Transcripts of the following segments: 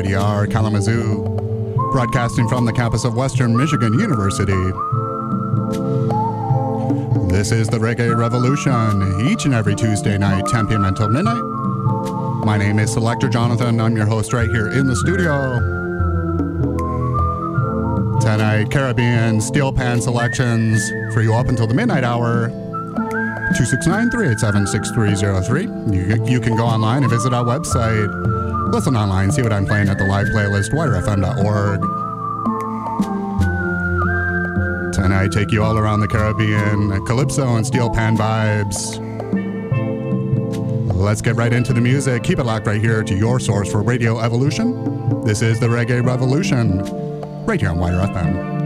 WIDR Kalamazoo, broadcasting from the campus of Western Michigan University. This is the Reggae Revolution, each and every Tuesday night, 10 p.m. until midnight. My name is Selector Jonathon. I'm your host right here in the studio. Tonight, Caribbean steel pan selections for you up until the midnight hour. 269 387 6303. You can go online and visit our website. Listen online, see what I'm playing at the live playlist, widrfm.org. Tonight, I take you all around the Caribbean, calypso and steel pan vibes. Let's get right into the music. Keep it locked right here to your source for Radio Evolution. This is the Reggae Revolution, right here on WIDR FM.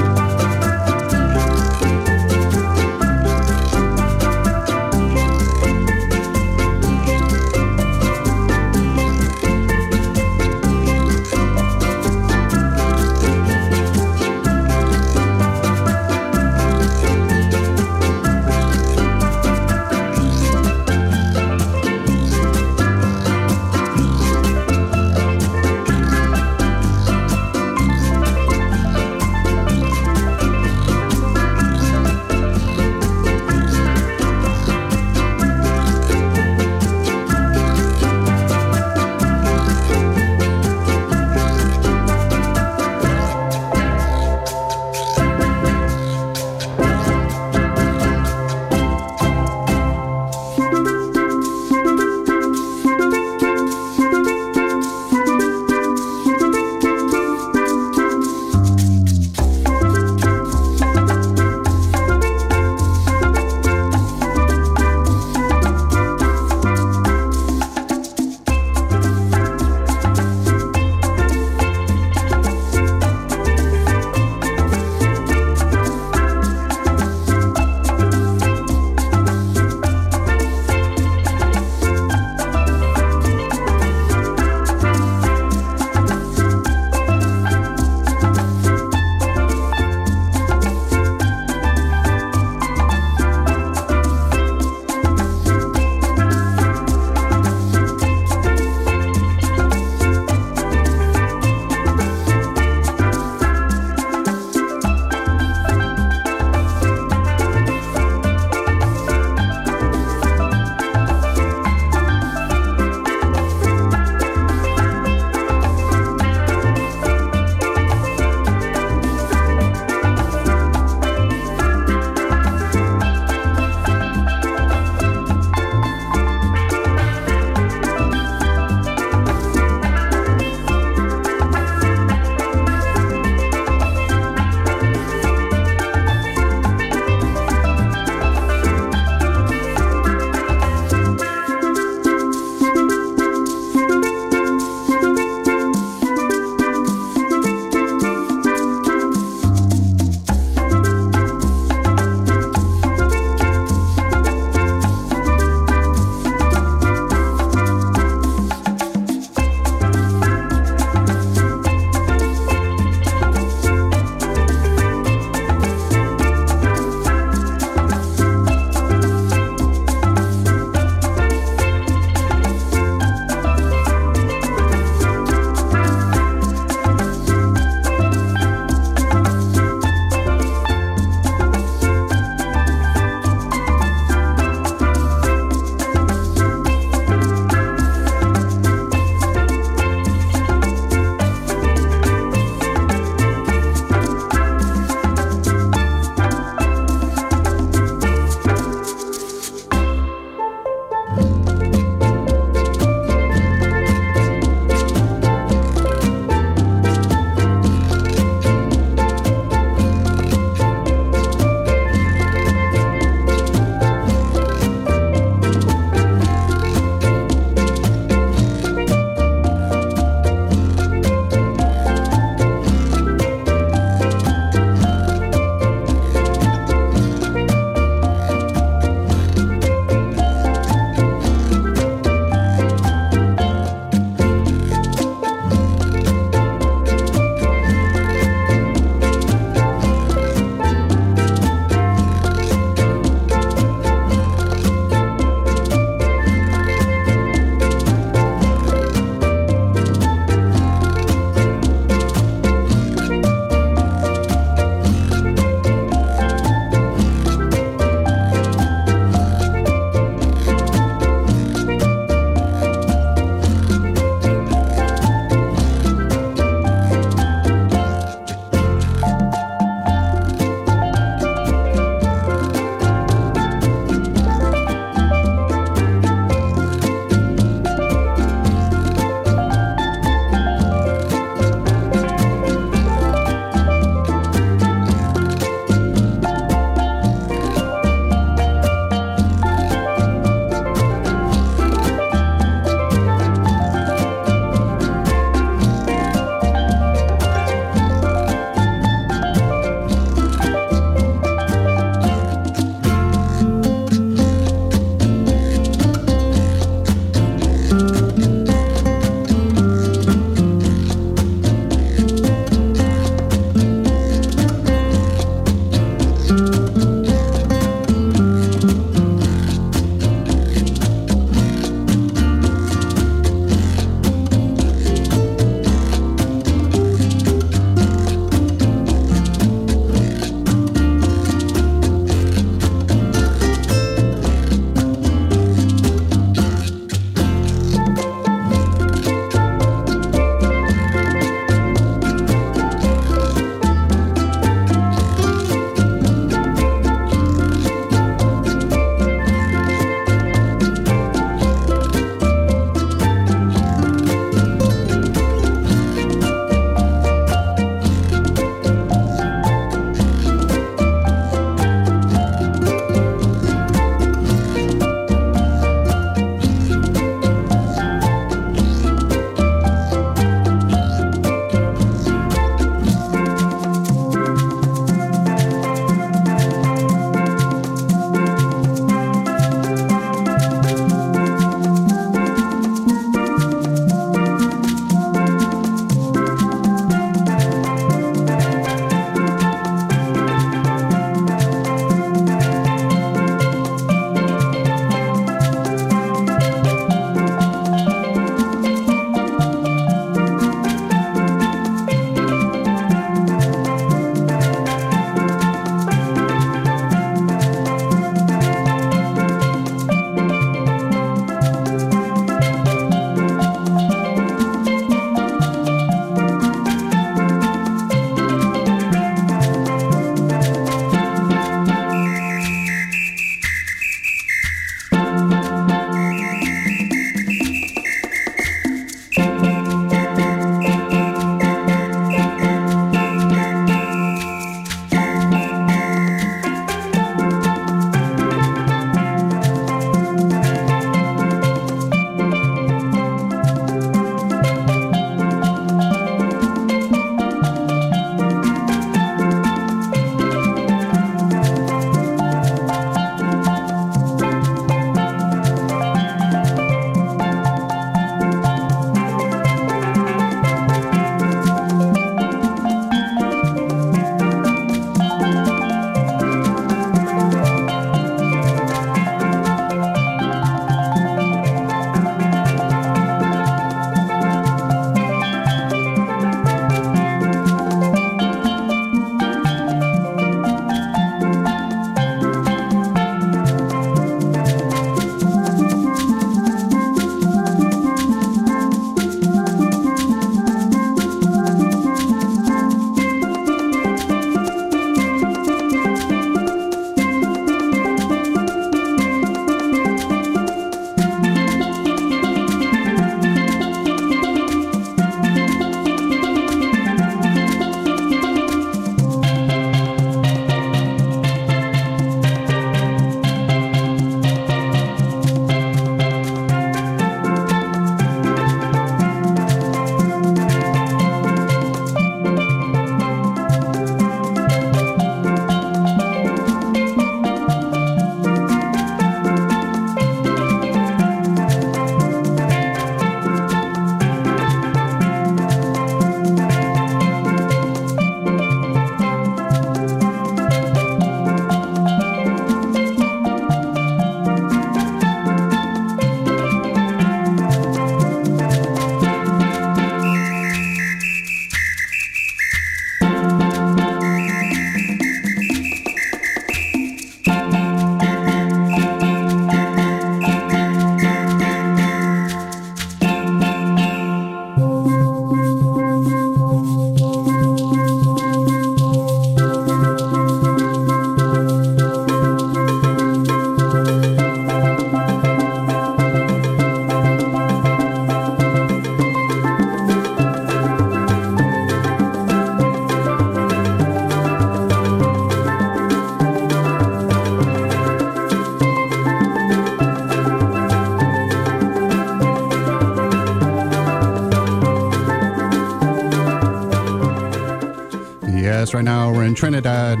Right now. We're in Trinidad.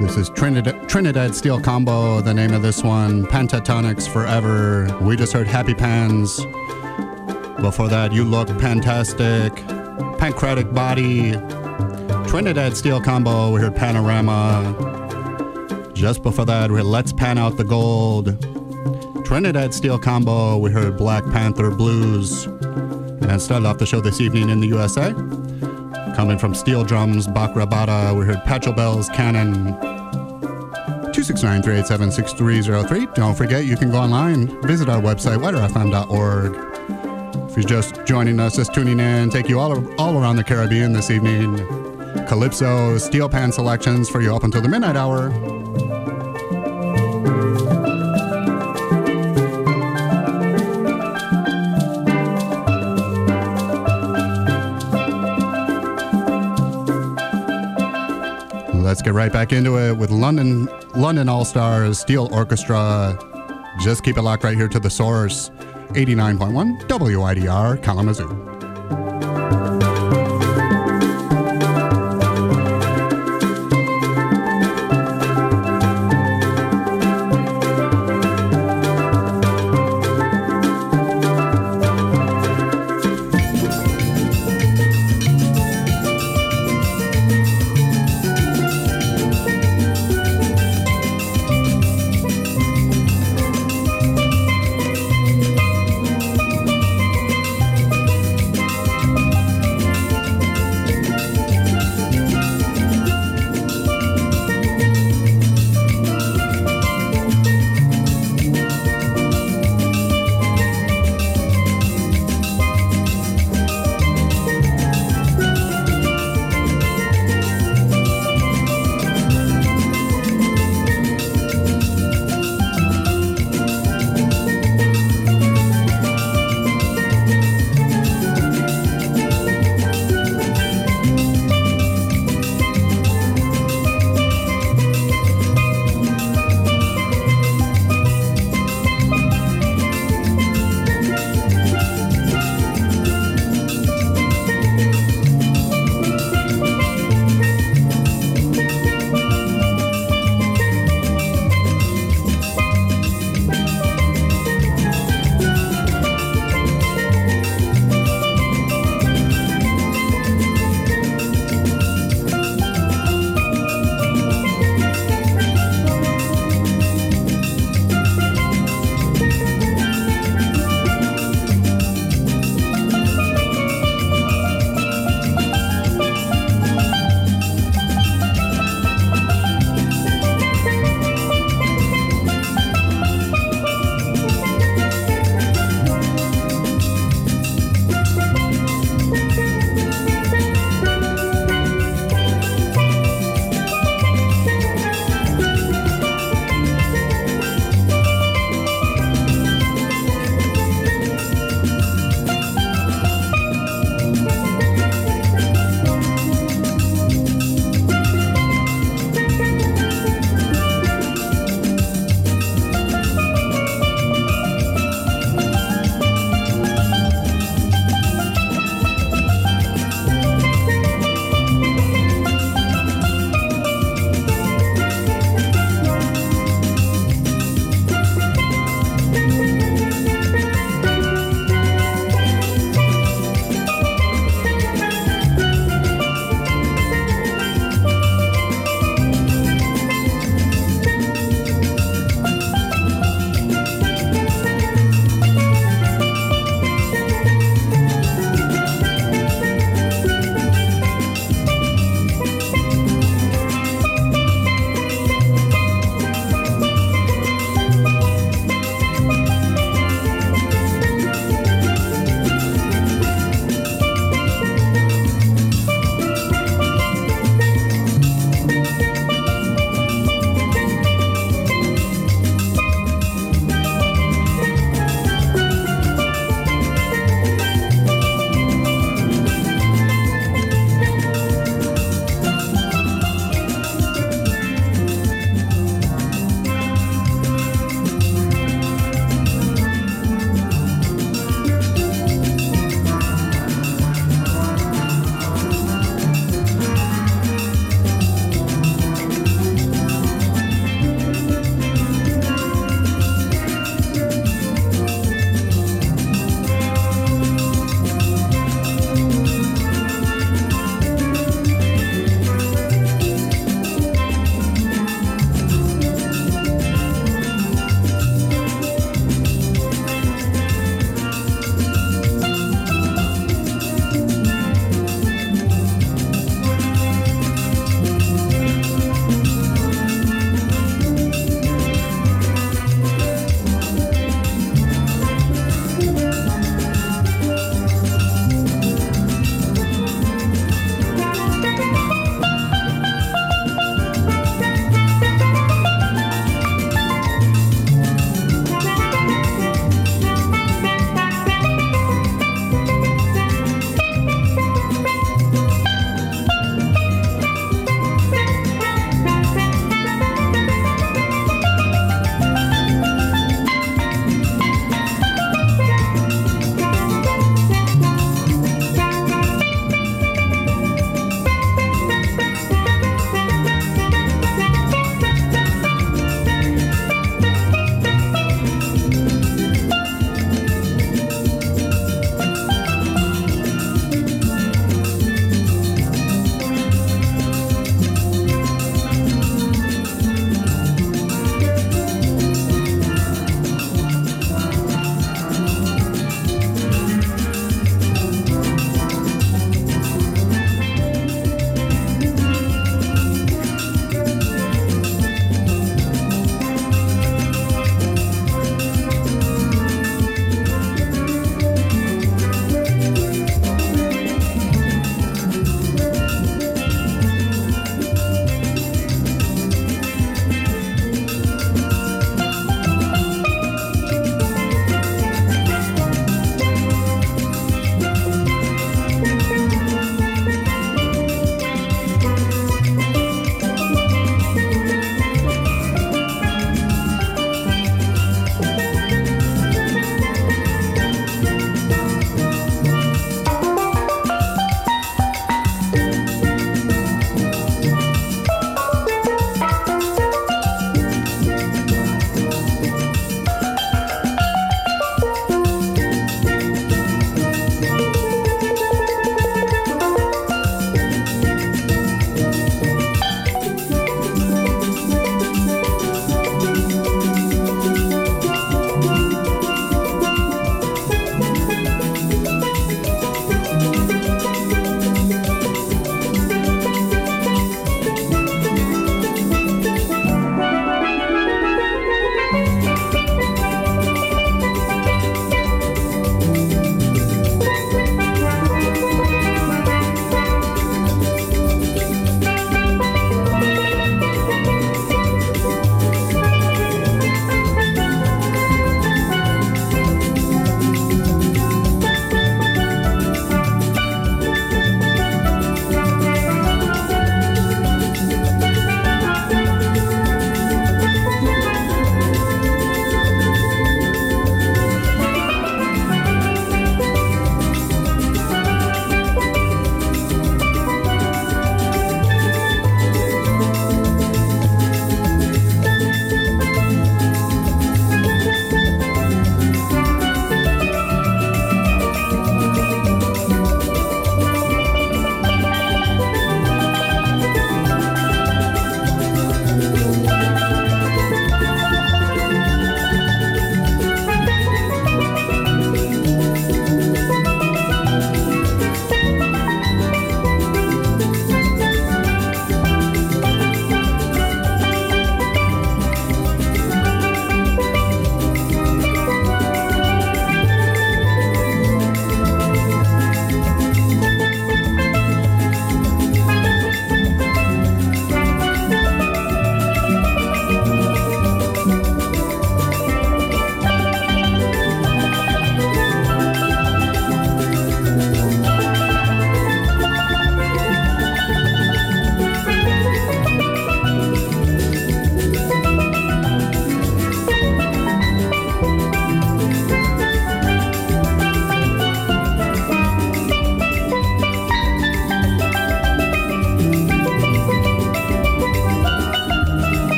This is Trinidad, Trinidad Steel Combo, the name of this one. Pantatonics Forever. We just heard Happy Pans. Before that, You Look Pantastic. Pancratic Body. Trinidad Steel Combo, we heard Panorama. Just before that, we heard Let's Pan Out the Gold. Trinidad Steel Combo, we heard Black Panther Blues. And started off the show this evening in the USA. Coming from Steel Drums, Bakra Bata, we heard Pachelbel's Canon. 269-387-6303. Don't forget, you can go online, visit our website, widrfm.org. If you're just joining us, just tuning in, take you all, all around the Caribbean this evening. Calypso, steel pan selections for you up until the midnight hour. Get right back into it with London London All Stars Steel Orchestra. Just keep it locked right here to the source. 89.1 WIDR Kalamazoo.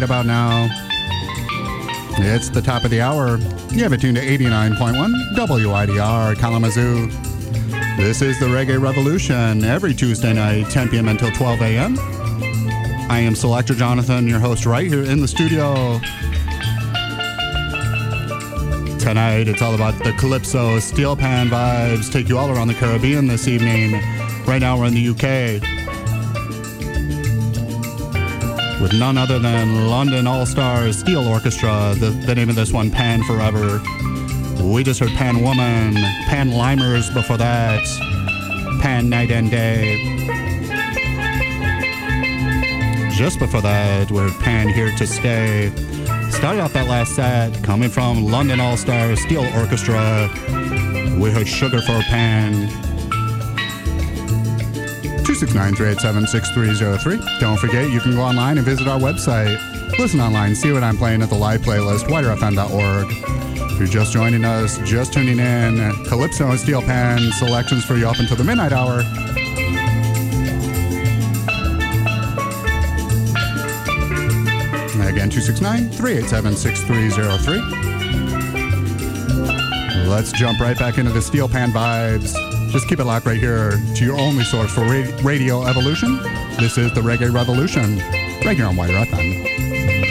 Right about now. It's the top of the hour. You have it tuned to 89.1 WIDR Kalamazoo. This is the Reggae Revolution every Tuesday night, 10 p.m. until 12 a.m. I am Selector Jonathon, your host, right here in the studio. Tonight, it's all about the Calypso Steel Pan vibes. Take you all around the Caribbean this evening. Right now, we're in the UK. With none other than London All Stars Steel Orchestra. The, the name of this one, Pan Forever. We just heard Pan Woman, Pan Limers before that, Pan Night and Day. Just before that, we're Pan Here to Stay. Started off that last set coming from London All Stars Steel Orchestra. We heard Sugar for Pan. 269-387-6303. Don't forget, you can go online and visit our website. Listen online, see what I'm playing at the live playlist, widerfm.org. If you're just joining us, just tuning in, Calypso and Steel Pan selections for you up until the midnight hour. Again, 269 387 6303. Let's jump right back into the Steel Pan vibes. Just keep it locked right here to your only source for radio evolution. This is the Reggae Revolution, right here on WIDR FM.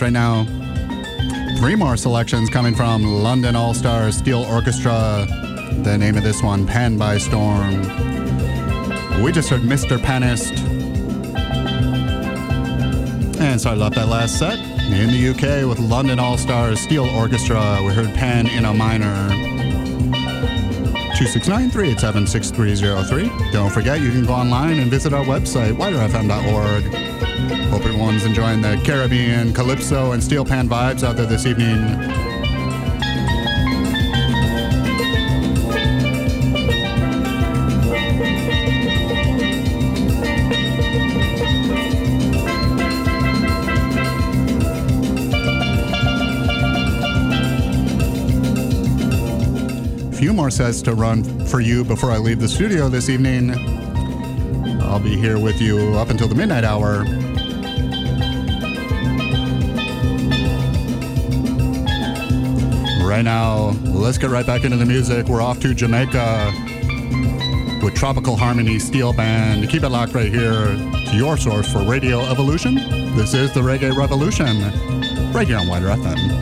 Right now, three more selections coming from London All Star Steel Orchestra. The name of this one, Pan by Storm. We just heard Mr. Pannist. And started off that last set in the UK with London All Stars Steel Orchestra. We heard Pan in a minor. 269 387 6303. Don't forget, you can go online and visit our website, widerfm.org. Everyone's enjoying the Caribbean, Calypso, and Steel Pan vibes out there this evening. few more sets to run for you before I leave the studio this evening. I'll be here with you up until the midnight hour. Right now, let's get right back into the music. We're off to Jamaica with Tropical Harmony Steel Band. Keep it locked right here to your source for Radio Evolution. This is the Reggae Revolution, right here on WIDR FM.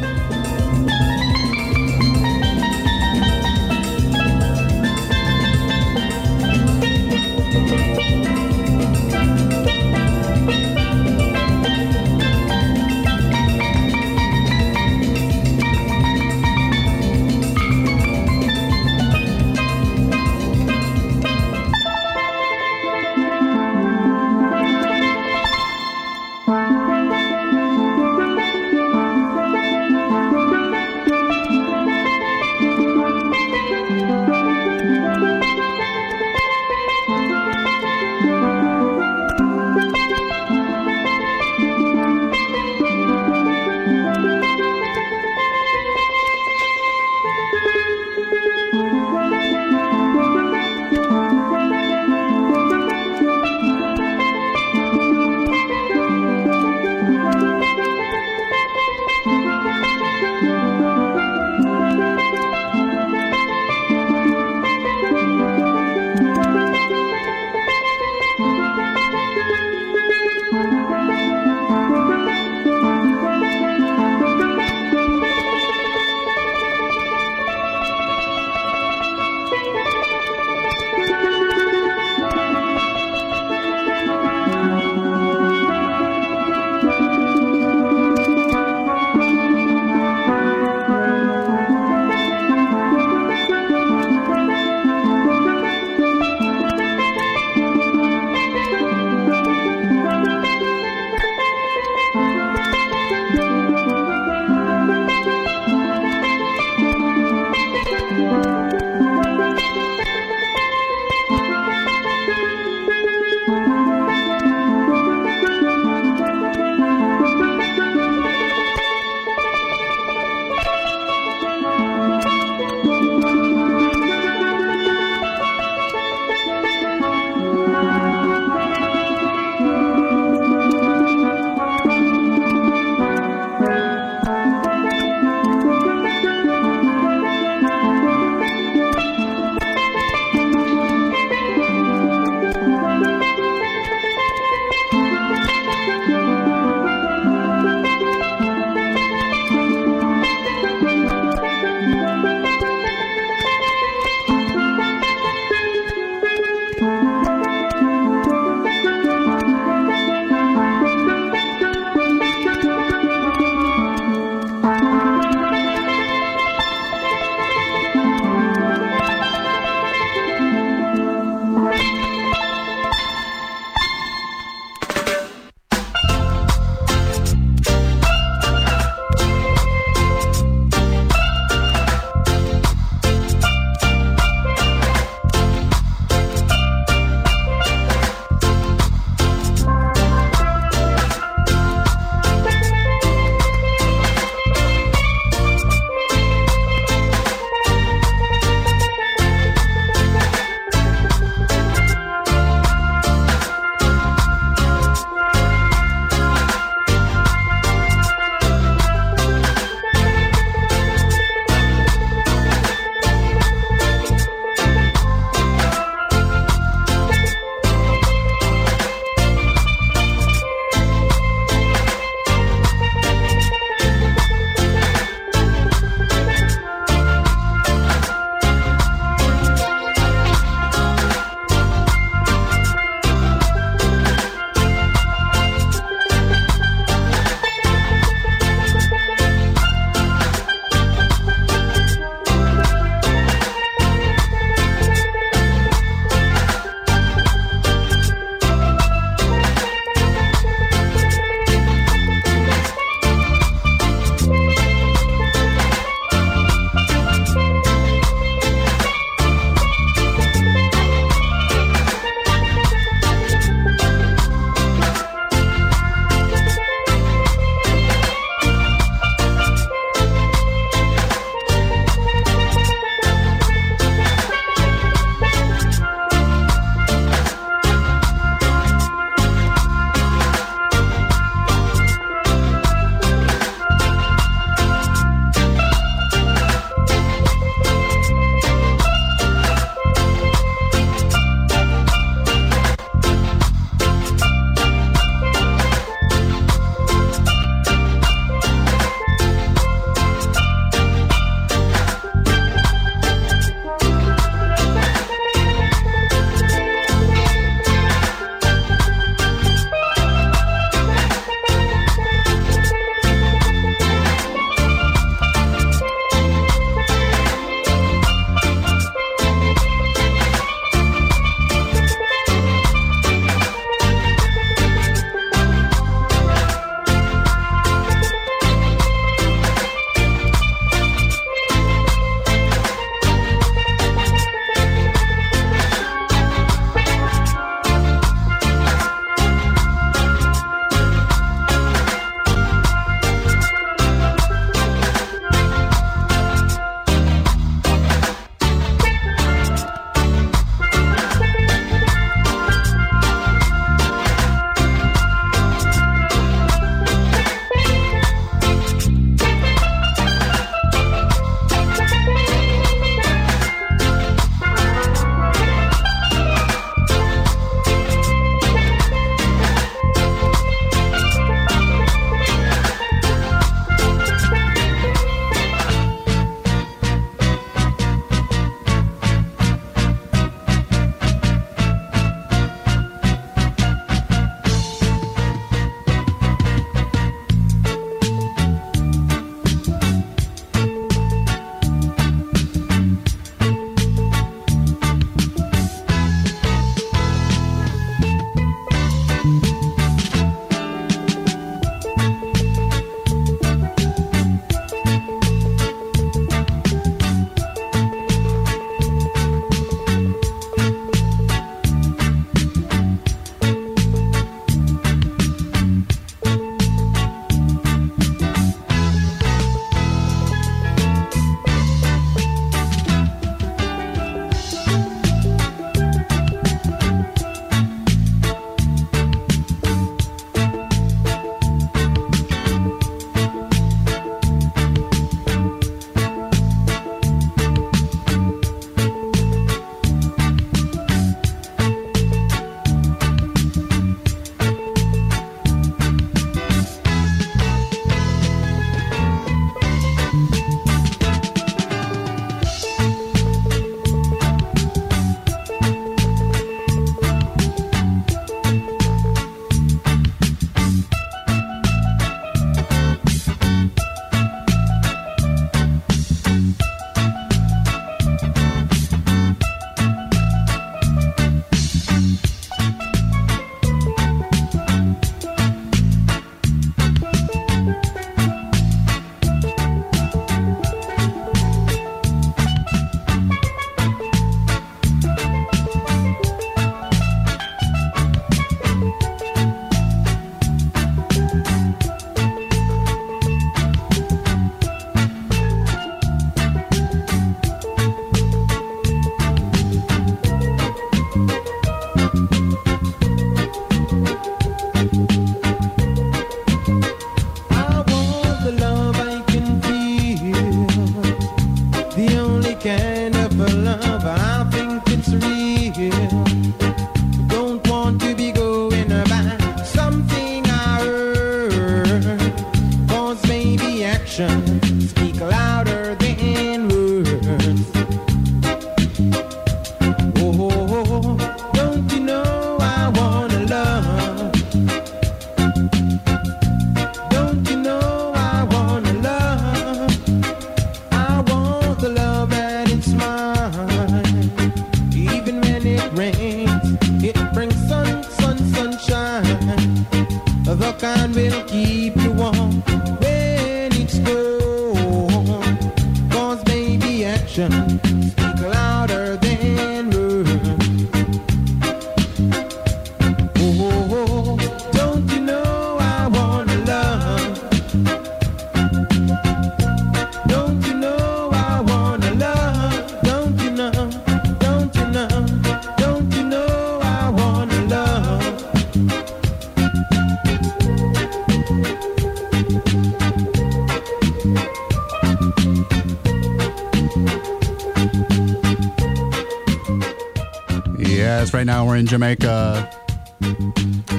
In Jamaica.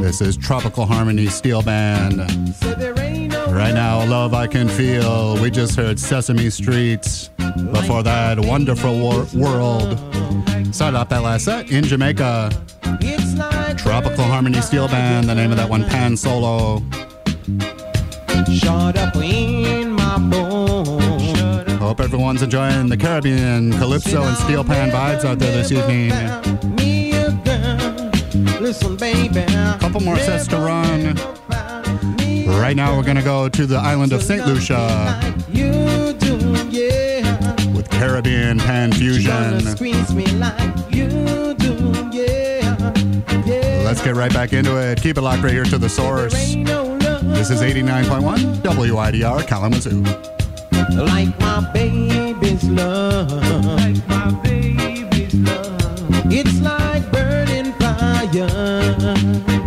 This is Tropical Harmony Steel Band. Say there ain't no Right now, Love I Can Feel. We just heard Sesame Streets. Before that, Wonderful Wor- World. Started off that last set in Jamaica. Tropical Harmony Steel Band, the name of that one, Pan Solo. shot up in my bones. Hope everyone's enjoying the Caribbean Calypso and Steel Pan vibes out there this evening. Me a girl. Listen, baby. Couple more sets to run. Right now, we're gonna go to the island of St. Lucia do, yeah. with Caribbean Pan Fusion. squeeze me like you do, yeah. Yeah. Let's get right back into it. Keep it locked right here to the source. no This is 89.1 WIDR Kalamazoo. like my baby's love. Like my baby's love. It's like burning fire.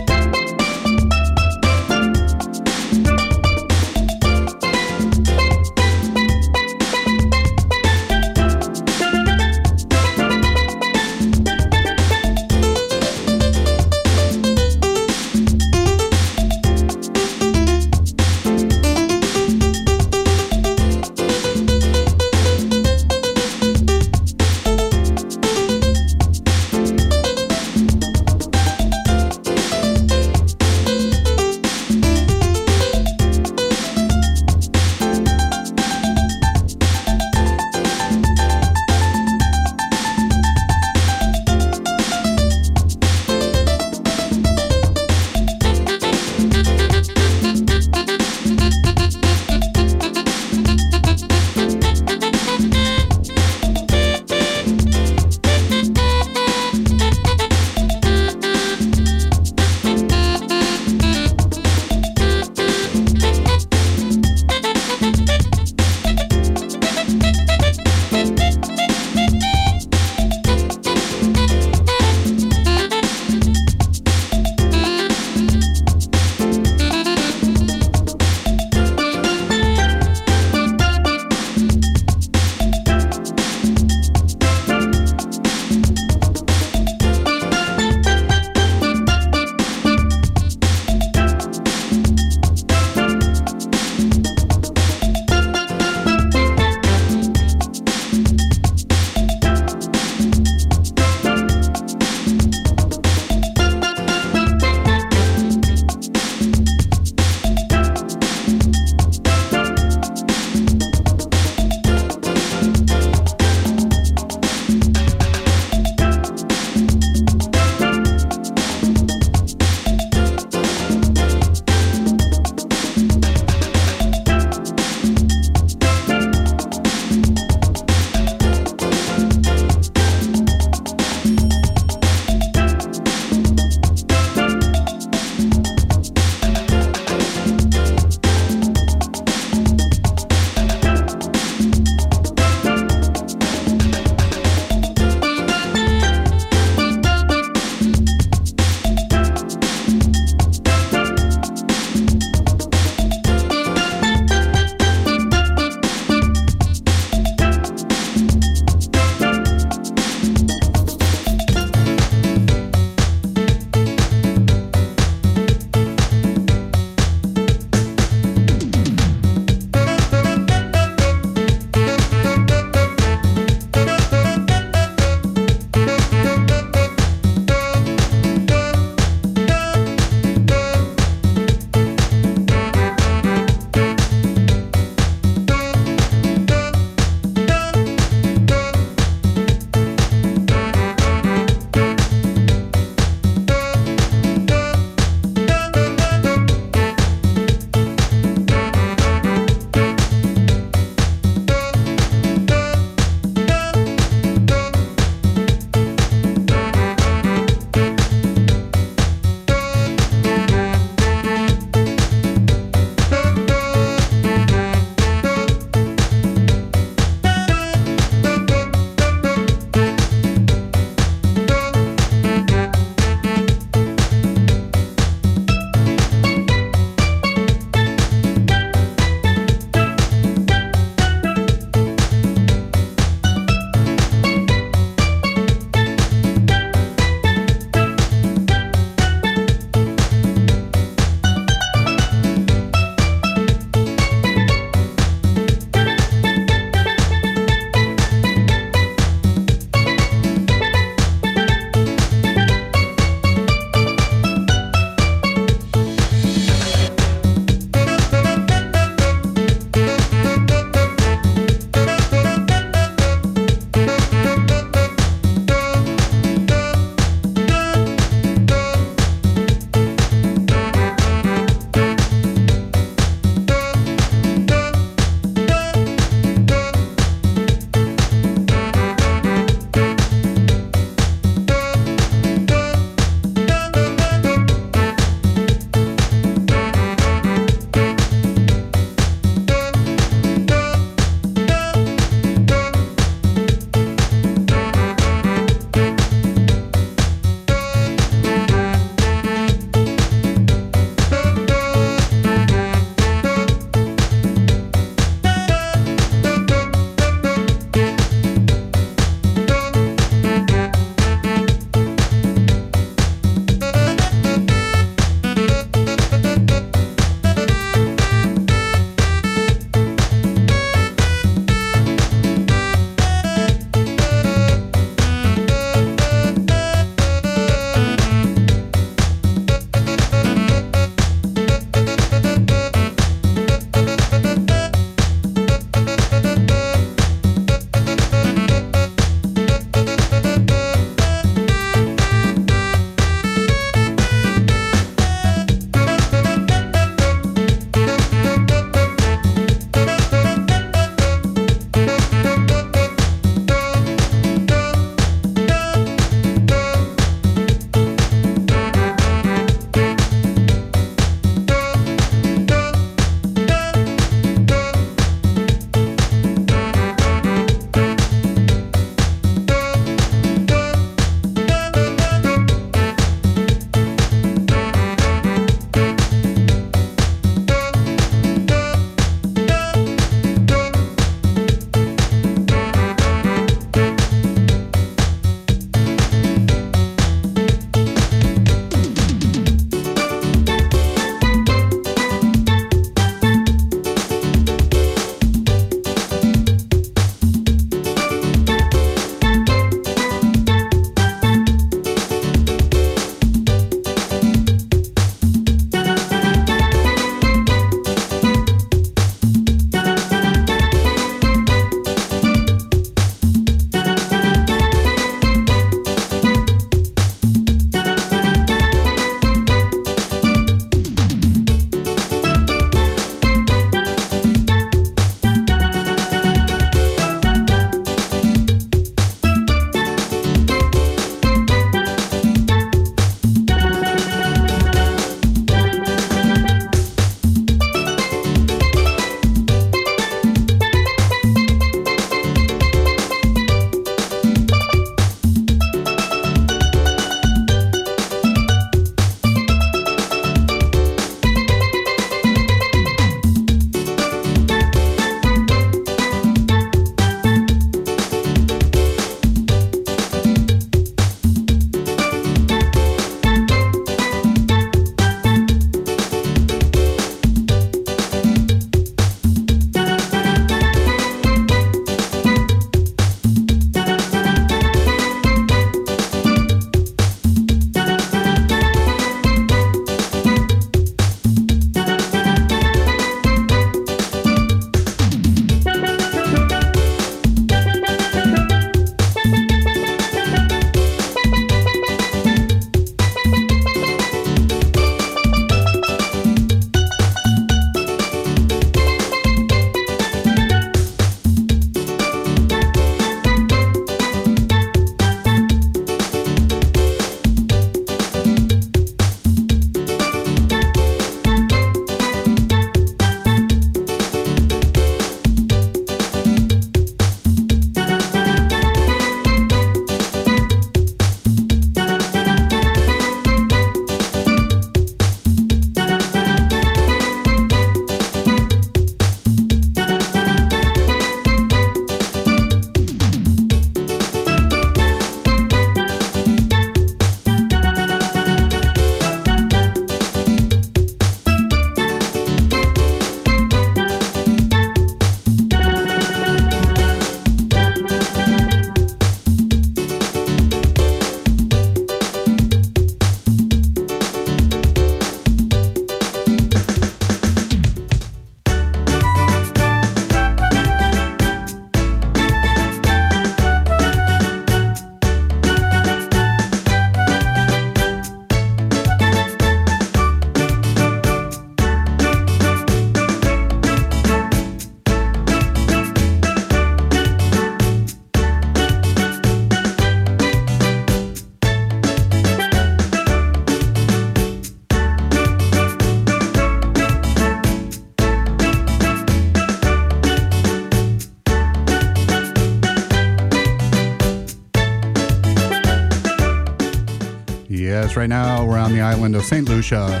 Right now, we're on the island of St. Lucia.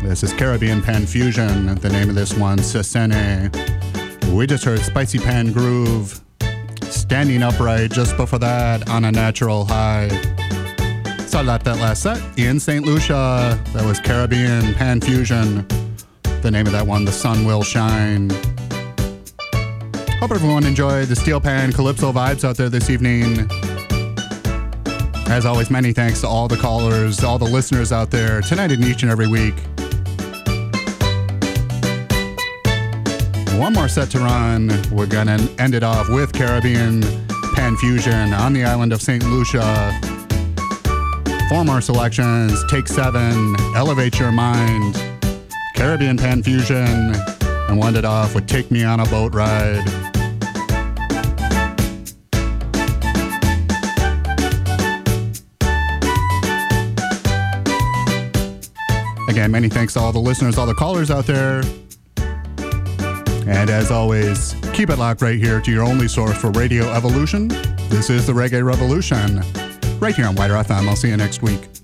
This is Caribbean Pan Fusion, the name of this one, Sesene. We just heard Spicy Pan Groove, Standing Upright, just before that, On a Natural High. Started out that last set in St. Lucia. That was Caribbean Pan Fusion. The name of that one, The Sun Will Shine. Hope everyone enjoyed the Steel Pan Calypso vibes out there this evening. As always, many thanks to all the callers, all the listeners out there, tonight and each and every week. One more set to run. We're going to end it off with Caribbean Pan Fusion on the island of St. Lucia. Four more selections Take Seven, Elevate Your Mind, Caribbean Pan Fusion, and wound it off with Take Me on a Boat Ride. Again, many thanks to all the listeners, all the callers out there. And as always, keep it locked right here to your only source for Radio Evolution. This is the Reggae Revolution, right here on WIDR FM. I'll see you next week.